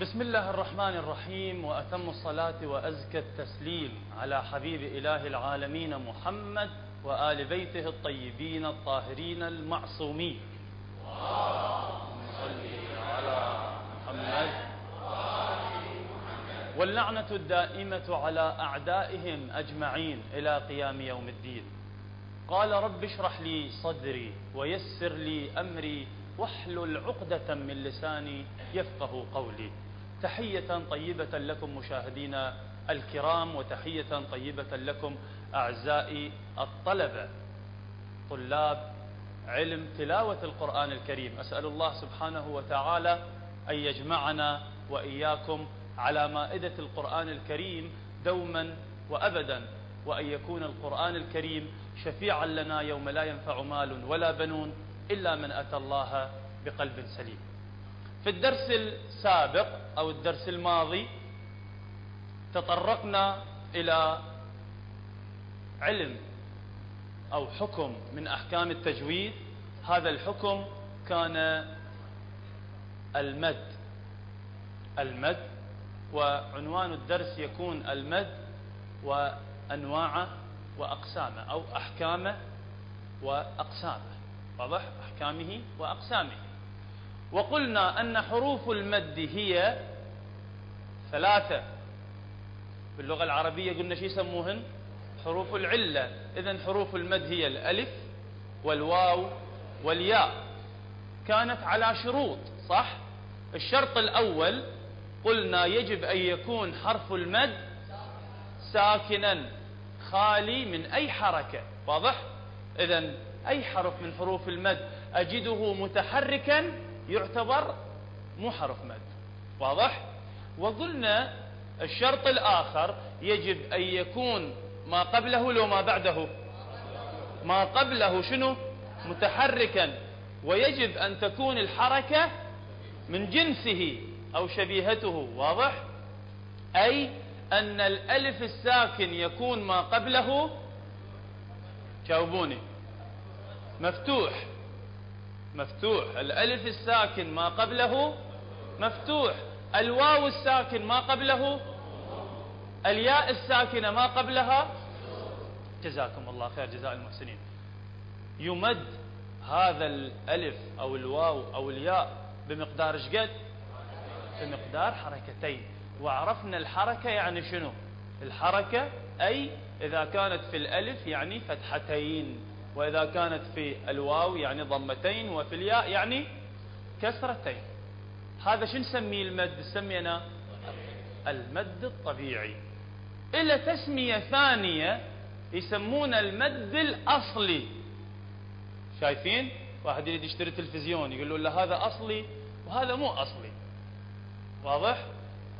بسم الله الرحمن الرحيم وأتم الصلاة وأزكى التسليم على حبيب إله العالمين محمد وآل بيته الطيبين الطاهرين المعصومين. على محمد واللعنة الدائمة على أعدائهم أجمعين إلى قيام يوم الدين. قال رب اشرح لي صدري ويسر لي أمري واحلل عقدة من لساني يفقه قولي. تحية طيبة لكم مشاهدينا الكرام وتحية طيبة لكم أعزائي الطلبة طلاب علم تلاوة القرآن الكريم. أسأل الله سبحانه وتعالى أن يجمعنا وإياكم على مائدة القرآن الكريم دوما وأبدا وأن يكون القرآن الكريم شفيعا لنا يوم لا ينفع مال ولا بنون إلا من أتى الله بقلب سليم. في الدرس السابق أو الدرس الماضي تطرقنا إلى علم أو حكم من أحكام التجويد. هذا الحكم كان المد. المد وعنوان الدرس يكون المد وأنواعه وأقسامه أو أحكامه وأقسامه. واضح؟ أحكامه وأقسامه. وقلنا أن حروف المد هي ثلاثة. باللغة العربية قلنا شو يسموهن؟ حروف العلة. إذا حروف المد هي الألف والواو والياء. كانت على شروط صح؟ الشرط الأول قلنا يجب أن يكون حرف المد ساكنا خالي من أي حركة. واضح؟ إذا أي حرف من حروف المد؟ أجده متحركا يعتبر مو حرف مد. واضح؟ وقلنا الشرط الآخر يجب أن يكون ما قبله لو ما بعده. ما قبله شنو؟ متحركا. ويجب أن تكون الحركة من جنسه أو شبيهته. واضح؟ أي أن الألف الساكن يكون ما قبله. جاوبوني. مفتوح. مفتوح. الألف الساكن ما قبله مفتوح. الواو الساكن ما قبله الياء الساكنة ما قبلها جزاكم الله خير جزاء المحسنين. يمد هذا الألف أو الواو أو الياء بمقدار إيش قد؟ بمقدار حركتين. وعرفنا الحركة يعني شنو؟ الحركة أي إذا كانت في الألف يعني فتحتين. وإذا كانت في الواو يعني ضمتين وفي الياء يعني كسرتين. هذا شو نسميه المد؟ نسميه المد الطبيعي. إلى تسمية ثانية يسمون المد الأصلي. شايفين؟ واحد يريد يشتري تلفزيون يقول له هذا أصلي وهذا مو أصلي. واضح؟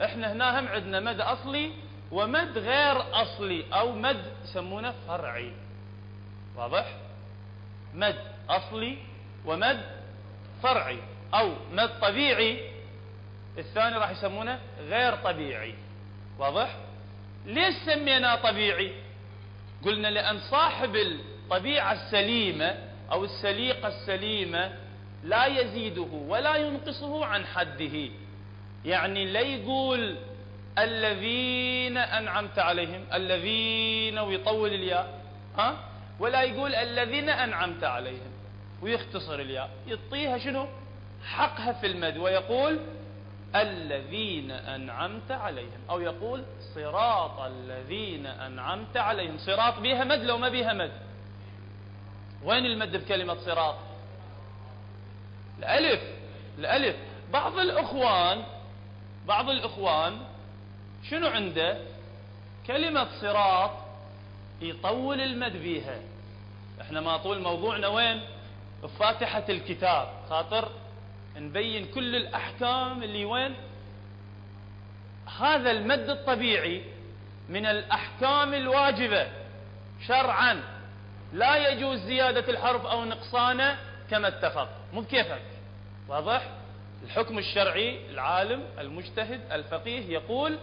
إحنا هنا هم عندنا مد أصلي ومد غير أصلي أو مد يسمونه فرعي. واضح؟ مد أصلي ومد فرعي أو مد طبيعي. الثاني راح يسمونه غير طبيعي. واضح؟ ليش سميناه طبيعي؟ قلنا لأن صاحب الطبيعة السليمة أو السليقة السليمة لا يزيده ولا ينقصه عن حده. يعني لا يقول الذين أنعمت عليهم الذين ويطول الياء. ها؟ ولا يقول الذين أنعمت عليهم. ويختصر الياء. يعطيها شنو؟ حقها في المد. ويقول الذين أنعمت عليهم. أو يقول صراط الذين أنعمت عليهم. صراط بها مد لو ما بها مد. وين المد بكلمة صراط؟ الألف. الألف. بعض الأخوان بعض الأخوان شنو عنده؟ كلمة صراط يطول المد بيها إحنا ما طول موضوعنا وين؟ بفاتحة الكتاب. خاطر نبين كل الأحكام اللي وين؟ هذا المد الطبيعي من الأحكام الواجبة شرعا. لا يجوز زيادة الحرف أو نقصانه كما اتفق. مو بكيفك. واضح؟ الحكم الشرعي العالم المجتهد الفقيه يقول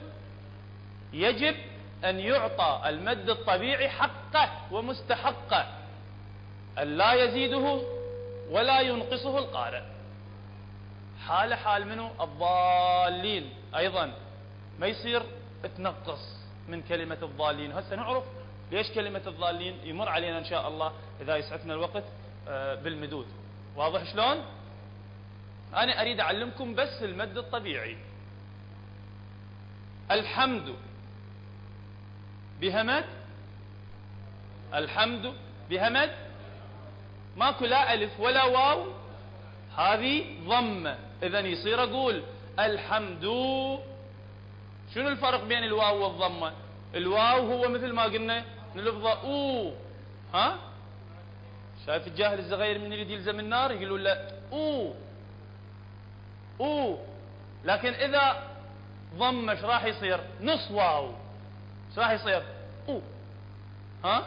يجب أن يعطى المد الطبيعي حقه ومستحقه. أن لا يزيده ولا ينقصه القارئ. حال حال منه الضالين. أيضا ما يصير تنقص من كلمة الضالين. هسه نعرف ليش كلمة الضالين يمر علينا إن شاء الله إذا يسعفنا الوقت آه، بالمدود. واضح شلون؟ أنا أريد أعلمكم بس المد الطبيعي. الحمد بهمد الحمد. بهمد ماكو لا ألف ولا واو. هذه ضمة. إذا يصير أقول الحمد. شنو الفرق بين الواو والضمة؟ الواو هو مثل ما قلنا نلفظه أو. ها؟ شايف الجاهل الصغير من يريد يلزم النار يقولوا له أو. أو. لكن إذا ضم إيش راح يصير؟ نص واو. راح يصير. أو. ها؟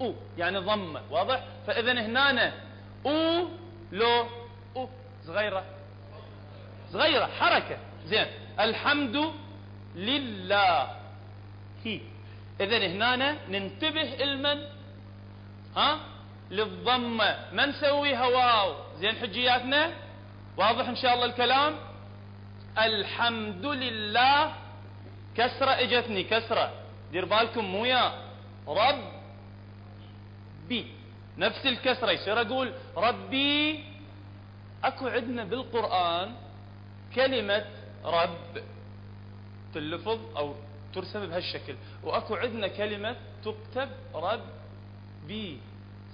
أو. يعني ضمة واضح؟ فإذا هنا أو لو أو. صغيرة. صغيرة. حركة. زين. الحمد لله. هي. إذا هنا ننتبه المن ها؟ للضمة ما نسويها واو زين حجياتنا؟ واضح إن شاء الله الكلام؟ الحمد لله. كسرة إجتني. كسرة. دير بالكم مو يا رب بي نفس الكسرة. يصير أقول؟ ربي. أكو عندنا بالقرآن كلمة رب. تلفظ أو ترسم بهالشكل. وأكو عندنا كلمة تكتب رب بي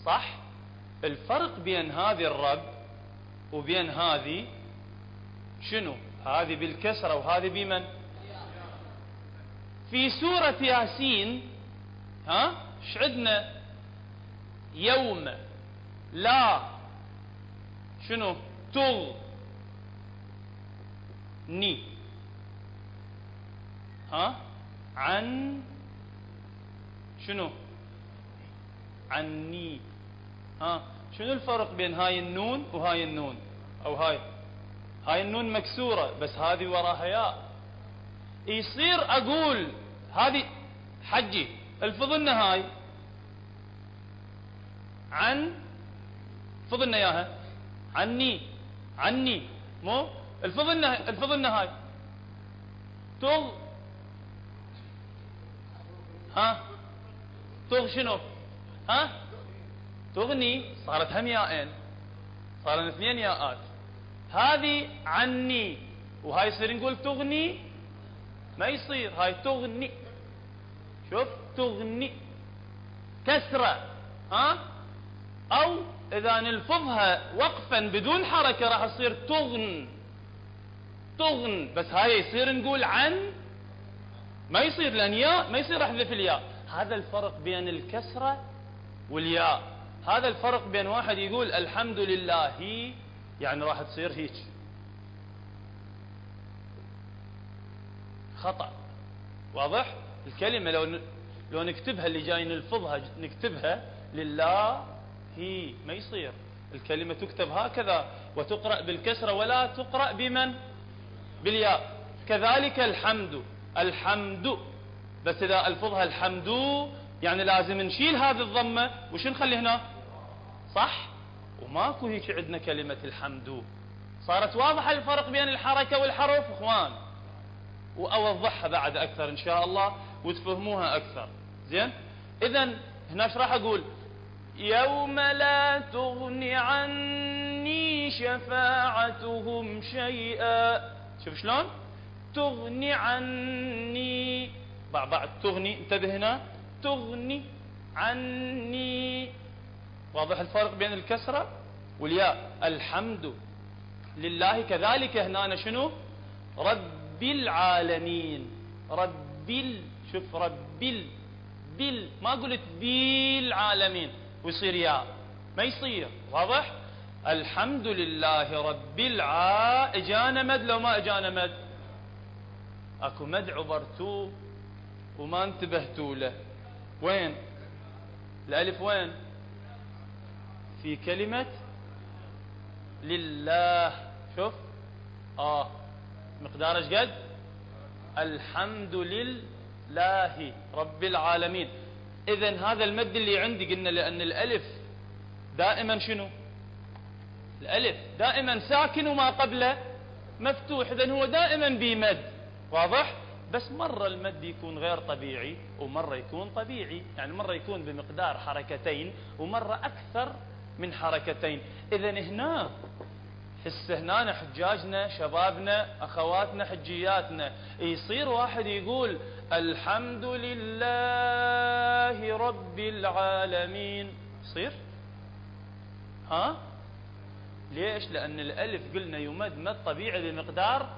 صح؟ الفرق بين هذه الرب وبين هذه شنو؟ هذه بالكسرة وهذه بمن؟ في سورة ياسين ها إيش عندنا؟ يوم لا شنو؟ تغ ني. ها عن شنو؟ عني ها شنو الفرق بين هاي النون وهاي النون؟ أو هاي هاي النون مكسورة بس هذه وراها ياء. يصير أقول هذه حجي الفضلنا هاي عن فضلنا اياها عني عني مو؟ الفضلنا الفضلنا هاي تغ ها؟ تغ شنو؟ ها؟ تغني صارت هم ياءين صارن اثنين ياءات هذه عني. وهاي يصير نقول تغني ما يصير؟ هاي تغني. شوف تغني. كسرة ها؟ أو إذا نلفظها وقفا بدون حركة راح تصير تغن. تغن. بس هاي يصير نقول عن. ما يصير لأن ياء ما يصير أحذف الياء. هذا الفرق بين الكسرة والياء. هذا الفرق بين واحد يقول الحمد لله يعني راح تصير هيك. خطأ. واضح؟ الكلمة لو لو نكتبها اللي جاي نلفظها نكتبها لله هي ما يصير. الكلمة تكتب هكذا وتقرأ بالكسرة ولا تقرأ بمن؟ بالياء. كذلك الحمد. الحمد. بس إذا ألفظها الحمد يعني لازم نشيل هذه الضمة. وش نخلي هنا؟ صح؟ وماكو هيك عندنا كلمة الحمد. صارت واضحة الفرق بين الحركة والحرف إخوان. وأوضحها بعد أكثر إن شاء الله وتفهموها أكثر. زين؟ اذا هنا إيش راح أقول؟ يوم لا تغني عني شفاعتهم شيئا. شوف شلون؟ تغني عني. بعد تغني انتبه هنا. تغني عني. واضح الفرق بين الكسرة والياء. الحمد لله. كذلك هنا شنو؟ رب العالمين. رب ال شوف رب ال بال ما قلت بالعالمين ويصير ياء. ما يصير. واضح؟ الحمد لله رب الع إجانا مد لو ما إجانا مد. أكو مد عبرتوه وما انتبهتوا له. وين؟ الألف وين؟ في كلمة لله. شوف. آه. مقدار إيش قد؟ الحمد لله رب العالمين. اذا هذا المد اللي عندي قلنا لأن الألف دائما شنو؟ الألف دائما ساكن وما قبله مفتوح. اذا هو دائما بمد واضح؟ بس مرة المد يكون غير طبيعي ومرة يكون طبيعي. يعني مرة يكون بمقدار حركتين ومرة أكثر من حركتين. إذا هنا هسه هنا حجاجنا شبابنا أخواتنا حجياتنا. يصير واحد يقول الحمد لله رب العالمين. يصير؟ ها؟ ليش؟ لأن الألف قلنا يمد مد طبيعي بمقدار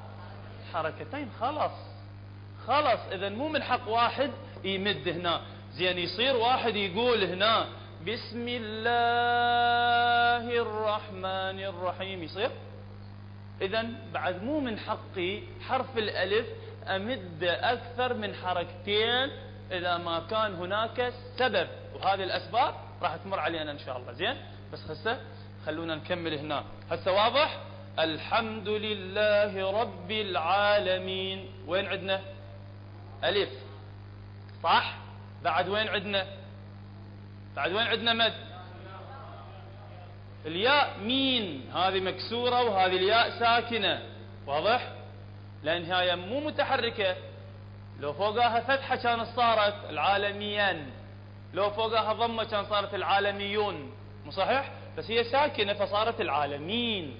حركتين. خلاص. خلاص إذا مو من حق واحد يمد هنا. زين يصير واحد يقول هنا بسم الله الرحمن الرحيم. يصير؟ إذا بعد مو من حقي حرف الألف أمد أكثر من حركتين إذا ما كان هناك سبب. وهذه الأسباب راح تمر علينا إن شاء الله. زين؟ بس هسه خلونا نكمل هنا. هسه واضح؟ الحمد لله رب العالمين. وين عندنا ألف. صح؟ بعد وين عندنا بعد وين عندنا مد؟ الياء مين هذه مكسورة وهذه الياء ساكنة. واضح؟ لأن هي مو متحركة. لو فوقها فتحة كانت صارت العالميا لو فوقها ضمة كان صارت العالميون. مو صحيح؟ بس هي ساكنة فصارت العالمين.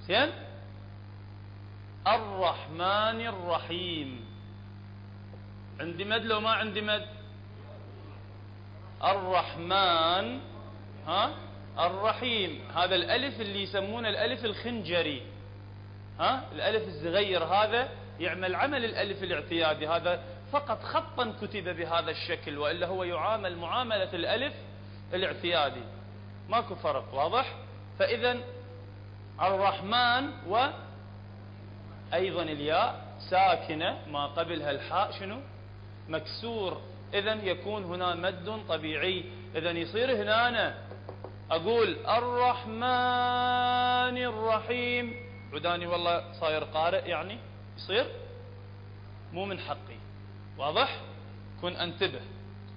زين؟ الرحمن الرحيم. عندي مد لو ما عندي مد؟ الرحمن ها؟ الرحيم. هذا الألف اللي يسمونه الألف الخنجري ها؟ الألف الصغير هذا يعمل عمل الألف الاعتيادي. هذا فقط خطا كتب بهذا الشكل وإلا هو يعامل معاملة الألف الاعتيادي. ماكو فرق واضح؟ فإذا الرحمن و أيضا الياء ساكنة ما قبلها الحاء شنو؟ مكسور. إذا يكون هنا مد طبيعي. إذا يصير هنا أقول الرحمن الرحيم. عداني والله صاير قارئ يعني يصير مو من حقي. واضح؟ كن انتبه.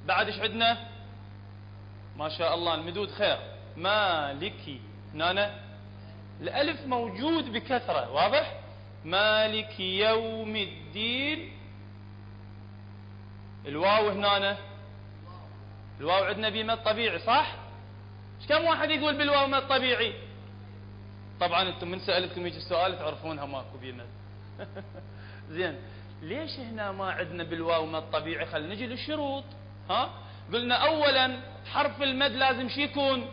بعد إيش عندنا؟ ما شاء الله المدود خير. مالكي هنا الألف موجود بكثرة. واضح؟ مالك يوم الدين. الواو هنا الواو عندنا بمد طبيعي صح؟ إيش كم واحد يقول بالواو مد طبيعي طبعا أنتم من سألتكم هيك السؤال تعرفونها ماكو بمد زين ليش هنا ما عندنا بالواو مد طبيعي خل نجي للشروط ها؟ قلنا اولا حرف المد لازم شي يكون؟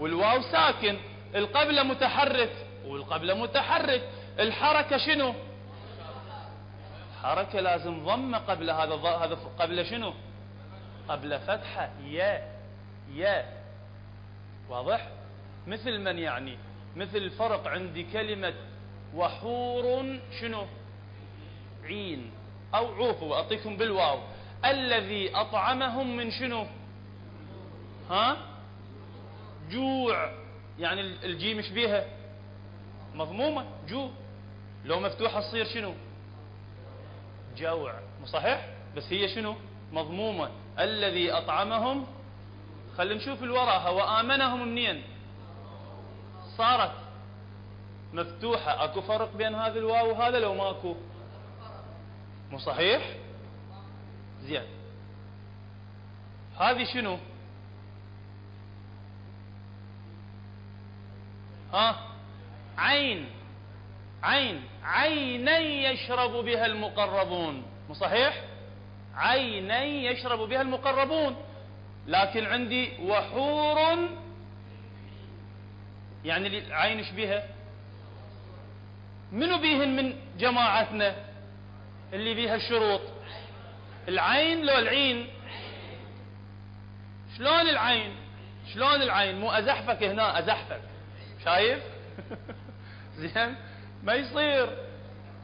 والواو ساكن القبله متحرك والقبله متحرك الحركة شنو؟ حركة لازم ضمة قبل هذا هذا قبل شنو؟ قبل فتحة يا يا واضح؟ مثل من يعني؟ مثل الفرق عندي كلمة وحور شنو؟ عين أو عوفوا أعطيكم بالواو الذي أطعمهم من شنو؟ ها؟ جوع يعني الجيم مش بيها مضمومة جو لو مفتوحة تصير شنو؟ جوع صحيح؟ بس هي شنو؟ مضمومة. الذي أطعمهم خلينا نشوف الوراها وآمنهم منين؟ صارت مفتوحة. أكو فرق بين هذا الواو وهذا لو ماكو. مو صحيح؟ زين. هذه شنو؟ ها؟ عين. عين. عيني يشرب بها المقربون. مو صحيح؟ عيني يشرب بها المقربون. لكن عندي وحور يعني العين إيش بيها؟ منو بيهن من جماعتنا اللي بيها الشروط؟ العين لو العين. شلون العين؟ شلون العين؟ مو أزحفك هنا أزحفك. شايف؟ زين؟ ما يصير.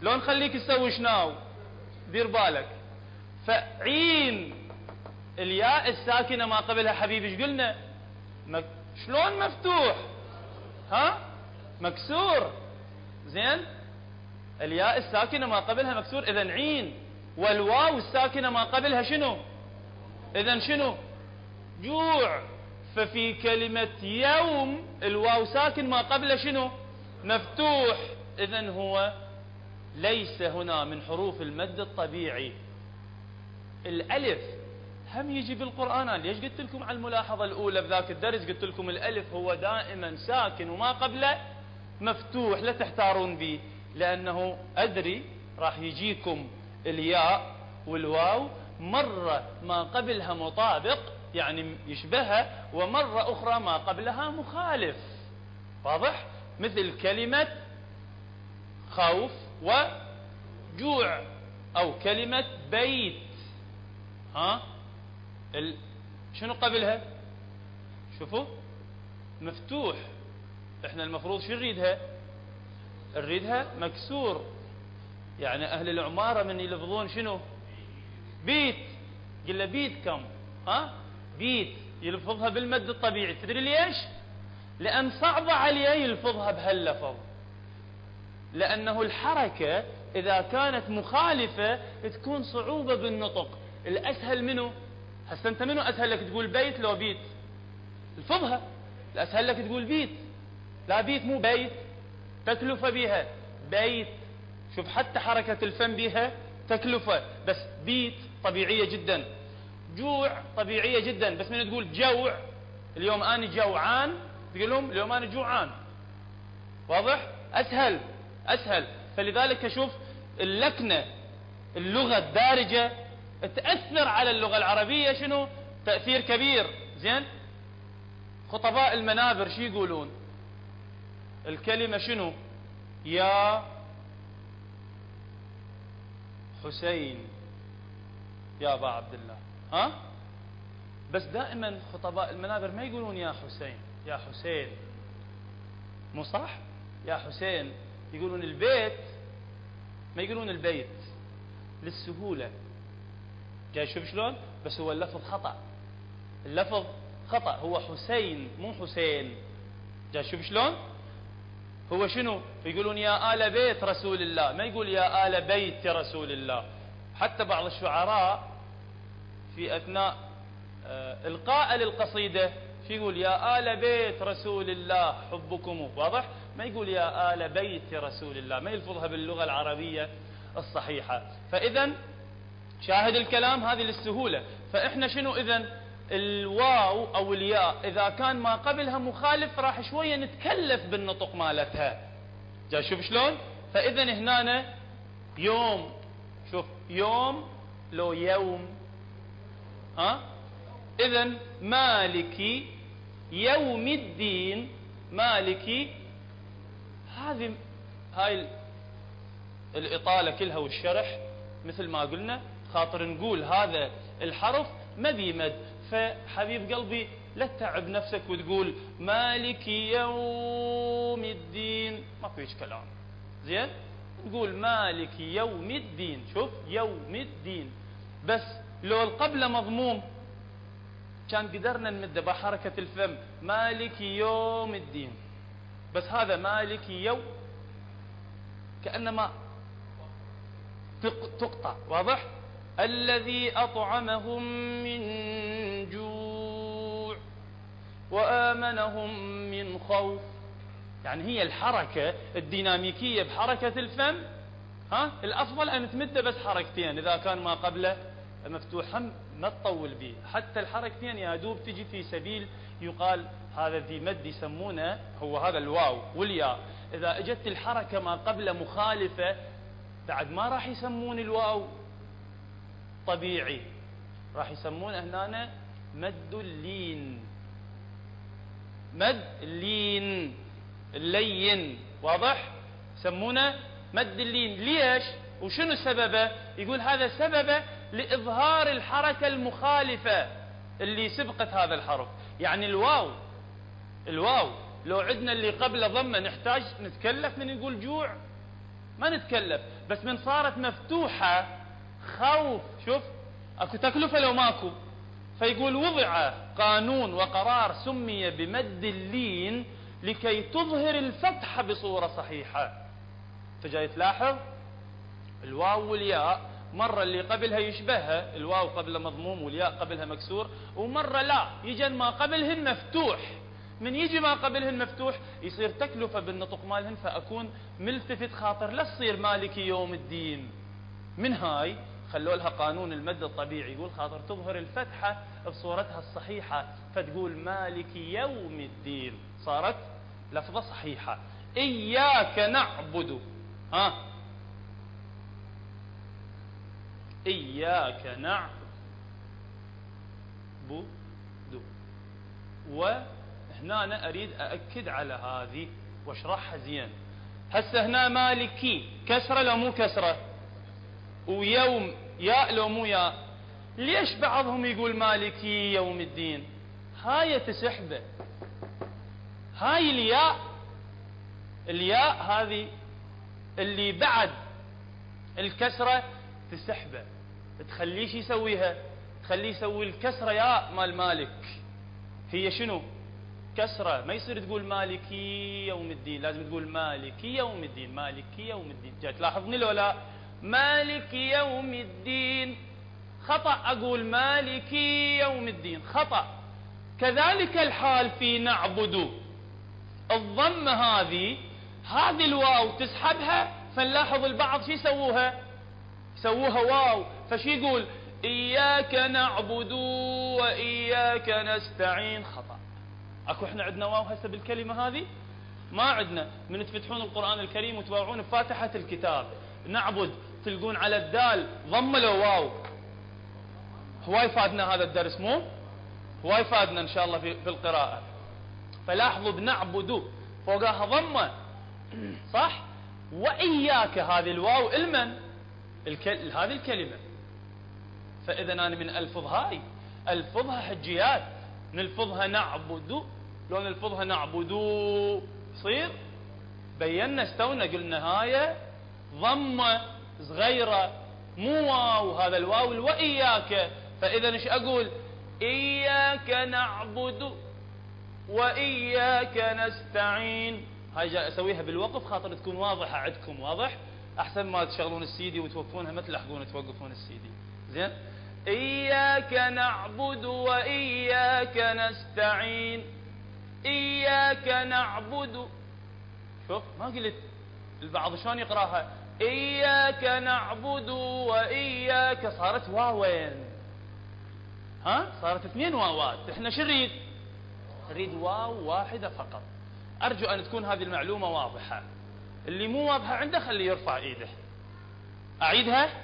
لو نخليك تسوي شناو؟ دير بالك. فعين الياء الساكنة ما قبلها حبيبي إيش قلنا؟ مك... شلون مفتوح؟ ها؟ مكسور. زين؟ الياء الساكنة ما قبلها مكسور. اذا عين. والواو الساكنة ما قبلها شنو؟ اذا شنو؟ جوع. ففي كلمة يوم الواو ساكن ما قبله شنو؟ مفتوح. إذا هو ليس هنا من حروف المد الطبيعي. الألف هم يجي بالقرآن أنا ليش قلت لكم على الملاحظة الأولى بذاك الدرس؟ قلت لكم الألف هو دائما ساكن وما قبله مفتوح لا تحتارون به لأنه أدري راح يجيكم الياء والواو. مرة ما قبلها مطابق يعني يشبهها ومرة أخرى ما قبلها مخالف. واضح؟ مثل كلمة خوف وجوع أو كلمة بيت. ها؟ ال... شنو قبلها؟ شوفوا مفتوح. إحنا المفروض شو نريدها؟ نريدها مكسور. يعني أهل العمارة من يلفظون شنو؟ بيت. قل بيت كم؟ ها؟ بيت. يلفظها بالمد الطبيعي. تدري ليش؟ لأن صعب عليه يلفظها بهاللفظ. لأنه الحركة إذا كانت مخالفة تكون صعوبة بالنطق. الأسهل منه هسه أنت منو أسهل لك تقول بيت لو بيت؟ الفظها الأسهل لك تقول بيت. لا بيت مو بيت تكلفة بها بيت شوف حتى حركة الفم بها تكلفة بس بيت طبيعية جدا. جوع طبيعية جدا. بس من تقول جوع اليوم أنا جوعان تقول لهم اليوم أنا جوعان. واضح؟ أسهل. أسهل. فلذلك شوف اللكنة اللغة الدارجة تأثر على اللغة العربية شنو؟ تأثير كبير. زين؟ خطباء المنابر شو يقولون؟ الكلمة شنو؟ يا حسين. يا أبا عبد الله ها؟ بس دائما خطباء المنابر ما يقولون يا حسين. يا حسين. مو صح؟ يا حسين. يقولون البيت ما يقولون البيت للسهولة. جاي شوف شلون؟ بس هو اللفظ خطأ. اللفظ خطأ. هو حسين مو حسين. جاي شوف شلون؟ هو شنو؟ يقولون يا آل بيت رسول الله. ما يقول يا آل بيت رسول الله. حتى بعض الشعراء في أثناء آه، إلقاء للقصيدة في يقول يا آل بيت رسول الله حبكم. واضح؟ ما يقول يا آل بيت رسول الله ما يلفظها باللغة العربية الصحيحة. فإذا شاهد الكلام هذه للسهولة. فإحنا شنو إذا الواو أو الياء إذا كان ما قبلها مخالف راح شوية نتكلف بالنطق مالتها. جاي شوف شلون؟ فإذا هنا يوم. شوف يوم لو يوم. ها؟ إذا مالكي يوم الدين مالكي هذه هاي الإطالة كلها والشرح مثل ما قلنا خاطر نقول هذا الحرف ما بيمد فحبيب قلبي لا تتعب نفسك وتقول مالك يوم الدين. ما فيش كلام. زين؟ نقول مالك يوم الدين. شوف يوم الدين. بس لو القبلة مضموم كان قدرنا نمده بحركة الفم. مالك يوم الدين. بس هذا مالك يوم كأنما تقطع. واضح؟ الذي أطعمهم من جوع وآمنهم من خوف. يعني هي الحركة الديناميكية بحركة الفم. ها؟ الأفضل أن تمده بس حركتين إذا كان ما قبله. مفتوح هم ما تطول به. حتى الحركتين يا دوب تجي في سبيل يقال هذا ذي مد يسمونه هو هذا الواو والياء. إذا إجت الحركة ما قبله مخالفة بعد ما راح يسمون الواو طبيعي. راح يسمونه هنا مد اللين مد اللين اللين. واضح؟ يسمونه مد اللين ليش؟ وشنو سببه؟ يقول هذا سببه لإظهار الحركة المخالفة اللي سبقت هذا الحرف. يعني الواو الواو لو عندنا اللي قبل ضمة نحتاج نتكلف من نقول جوع؟ ما نتكلف. بس من صارت مفتوحة خوف. شوف أكو تكلفة لو ماكو. فيقول وضع قانون وقرار سمي بمد اللين لكي تظهر الفتح بصورة صحيحة. فجاي تلاحظ الواو والياء مرة اللي قبلها يشبهها الواو قبل مضموم والياء قبلها مكسور ومرة لا يجن ما قبلهن مفتوح. من يجي ما قبلهن مفتوح يصير تكلفة بالنطق مالهن فأكون ملتفت خاطر لا تصير مالكي يوم الدين. من هاي؟ خلوا لها قانون المد الطبيعي يقول خاطر تظهر الفتحة بصورتها الصحيحة فتقول مالك يوم الدين. صارت لفظة صحيحة. إياك نعبد. ها؟ إياك نعبد. وهنا أنا أريد أأكد على هذه وأشرحها زين. هسه هنا مالكي كسرة لو مو كسرة؟ ويوم ياء لو مو ياء. ليش بعضهم يقول مالكي يوم الدين؟ هاي تسحبه. هاي الياء. الياء هذه اللي بعد الكسرة تسحبه. تخليش يسويها تخليه يسوي الكسرة ياء مال مالك. هي شنو؟ كسرة. ما يصير تقول مالكي يوم الدين لازم تقول مالكي يوم الدين مالكي يوم الدين. جاي تلاحظني لو لا؟ مالك يوم الدين. خطأ أقول مالكي يوم الدين. خطأ. كذلك الحال في نعبد. الضمة هذه هذه الواو تسحبها فنلاحظ البعض شو يسووها؟ يسووها واو. فشي يقول إياك نعبد وإياك نستعين. خطأ. أكو إحنا عندنا واو هسه بالكلمة هذه؟ ما عندنا. من تفتحون القرآن الكريم وتباوعون فاتحة الكتاب. نعبد. تلقون على الدال ضم لو واو. هواي فادنا هذا الدرس مو؟ هواي فادنا إن شاء الله في, في القراءة. فلاحظوا بنعبد. فوقها ضمة صح؟ وإياك. هذه الواو المن. الكل... هذه الكلمة. فإذا أنا من ألفظ هاي. ألفظها حجيات نلفظها نعبد. لو نلفظها نعبد يصير؟ بينا استونا قلنا هاي ضمة صغيرة مو واو هذا الواو وإياك فإذا إيش أقول؟ إياك نعبد وإياك نستعين. هاي أسويها بالوقف خاطر تكون واضحة عندكم واضح؟ أحسن ما تشغلون السيدي وتوقفونها ما تلحقون توقفون السيدي زين؟ إياك نعبد وإياك نستعين. إياك نعبد. شوف ما قلت البعض شلون يقراها؟ إياك نعبد وإياك. صارت واوين ها؟ صارت اثنين واوات. إحنا شو نريد؟ نريد واو واحدة فقط. أرجو أن تكون هذه المعلومة واضحة. اللي مو واضحة عنده خليه يرفع إيده. أعيدها؟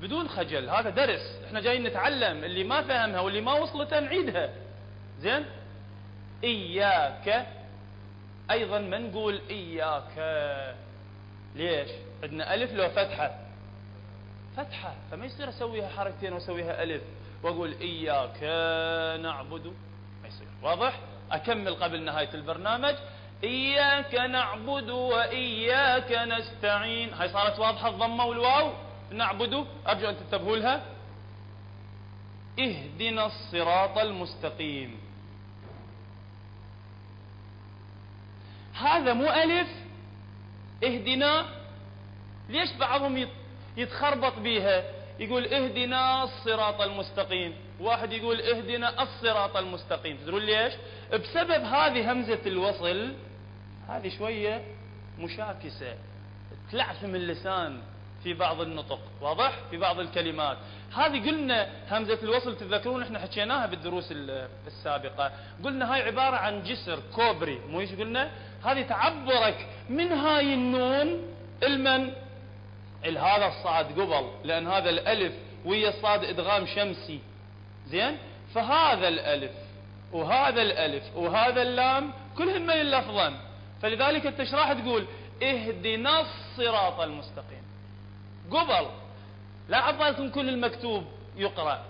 بدون خجل هذا درس. إحنا جايين نتعلم اللي ما فهمها واللي ما وصلته نعيدها. زين؟ إياك. أيضا ما نقول إياك؟ ليش؟ عندنا ألف لو فتحة. فتحة فما يصير أسويها حركتين وأسويها ألف. وأقول إياك نعبد. ما يصير. واضح؟ أكمل قبل نهاية البرنامج. إياك نعبد وإياك نستعين. هاي صارت واضحة الضمة والواو؟ نعبد أرجو أن تنتبهوا لها. اهدنا الصراط المستقيم. هذا مو ألف. اهدنا. ليش بعضهم يتخربط بيها؟ يقول اهدنا الصراط المستقيم. واحد يقول اهدنا الصراط المستقيم. تدرون ليش؟ بسبب هذه همزة الوصل. هذه شوية مشاكسة. تلعثم اللسان. في بعض النطق واضح؟ في بعض الكلمات. هذه قلنا همزة الوصل تذكرون إحنا حكيناها بالدروس السابقة. قلنا هاي عبارة عن جسر كوبري مو إيش قلنا؟ هذه تعبرك من هاي النون المن؟ هذا الصاد قبل لأن هذا الألف ويا الصاد إدغام شمسي. زين؟ فهذا الألف وهذا الألف وهذا اللام كلهم من لفظا. فلذلك انت إيش راح تقول اهدنا الصراط المستقيم. قبل. لا عبالكم كل المكتوب يقرأ.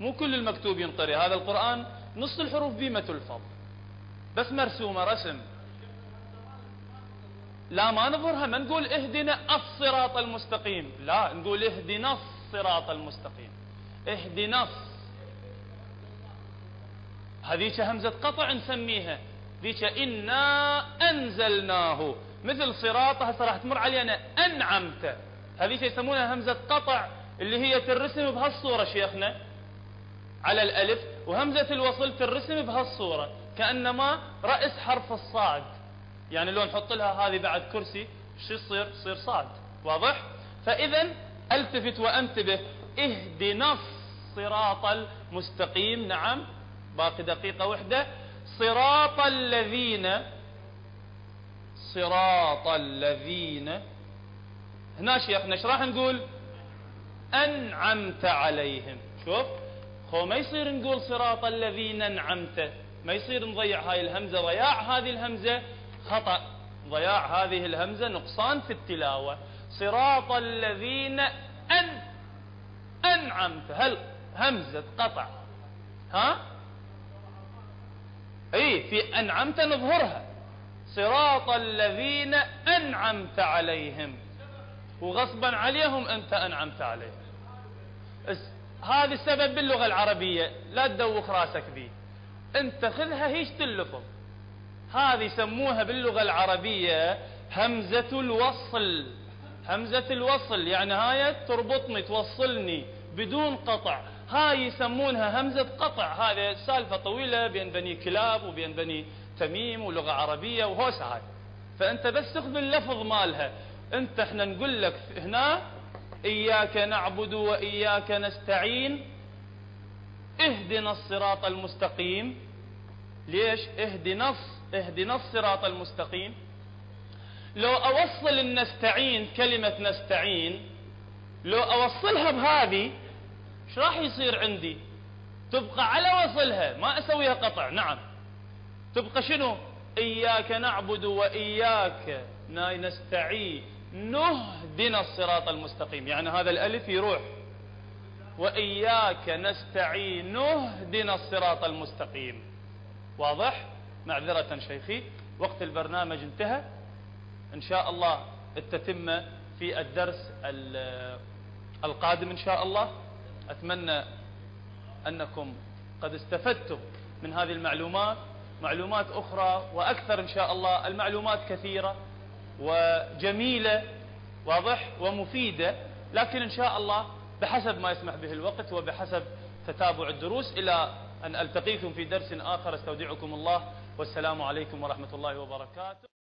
مو كل المكتوب ينقري هذا القرآن نص الحروف بما تلفظ بس مرسومة رسم. لا ما نظهرها ما نقول اهدنا الصراط المستقيم. لا نقول اهدنا الصراط المستقيم. اهدنا هذيك همزة قطع نسميها. ذيك إنا أنزلناه. مثل صراط هسه راح تمر علينا أنعمت. هذه يسمونها همزة قطع اللي هي ترسم بهالصورة شيخنا. على الألف وهمزة الوصل ترسم بهالصورة. كأنما رأس حرف الصاد. يعني لو نحط لها هذه بعد كرسي شو يصير؟ يصير صاد. واضح؟ فإذا ألتفت وأنتبه. اهدنا الصراط المستقيم. نعم. باقي دقيقة واحدة صراط الذين صراط الذين هنا شيخنا إيش راح نقول؟ أنعمت عليهم. شوف خو ما يصير نقول صراط الذين انعمت ما يصير نضيع هاي الهمزة. ضياع هذه الهمزة خطأ. ضياع هذه الهمزة نقصان في التلاوة. صراط الذين أن أنعمت. هل همزة قطع ها؟ إي في أنعمت نظهرها. صراط الذين أنعمت عليهم. وغصبا عليهم أنت أنعمت عليهم. هذا السبب باللغة العربية لا تدوخ راسك به أنت خذها هيش تلفظ. هذه يسموها باللغة العربية همزة الوصل. همزة الوصل يعني هاي تربطني توصلني بدون قطع. هاي يسمونها همزة قطع. هذه سالفة طويلة بين بني كلاب وبين بني تميم ولغة عربية وهوسة هاي فأنت بس تاخذ اللفظ مالها. أنت إحنا نقول لك هنا إياك نعبد وإياك نستعين اهدنا الصراط المستقيم. ليش؟ اهدنا اهدنا الصراط المستقيم. لو أوصل النستعين كلمة نستعين لو أوصلها بهذه إيش راح يصير عندي؟ تبقى على وصلها ما أسويها قطع نعم. تبقى شنو؟ إياك نعبد وإياك نستعين. نهدنا الصراط المستقيم. يعني هذا الألف يروح. وإياك نستعين. نهدنا الصراط المستقيم. واضح؟ معذرة شيخي وقت البرنامج انتهى. إن شاء الله التتمة في الدرس القادم إن شاء الله. أتمنى أنكم قد استفدتم من هذه المعلومات. معلومات أخرى وأكثر إن شاء الله. المعلومات كثيرة. وجميلة واضح ومفيدة. لكن إن شاء الله بحسب ما يسمح به الوقت وبحسب تتابع الدروس إلى أن ألتقيكم في درس آخر أستودعكم الله. والسلام عليكم ورحمة الله وبركاته.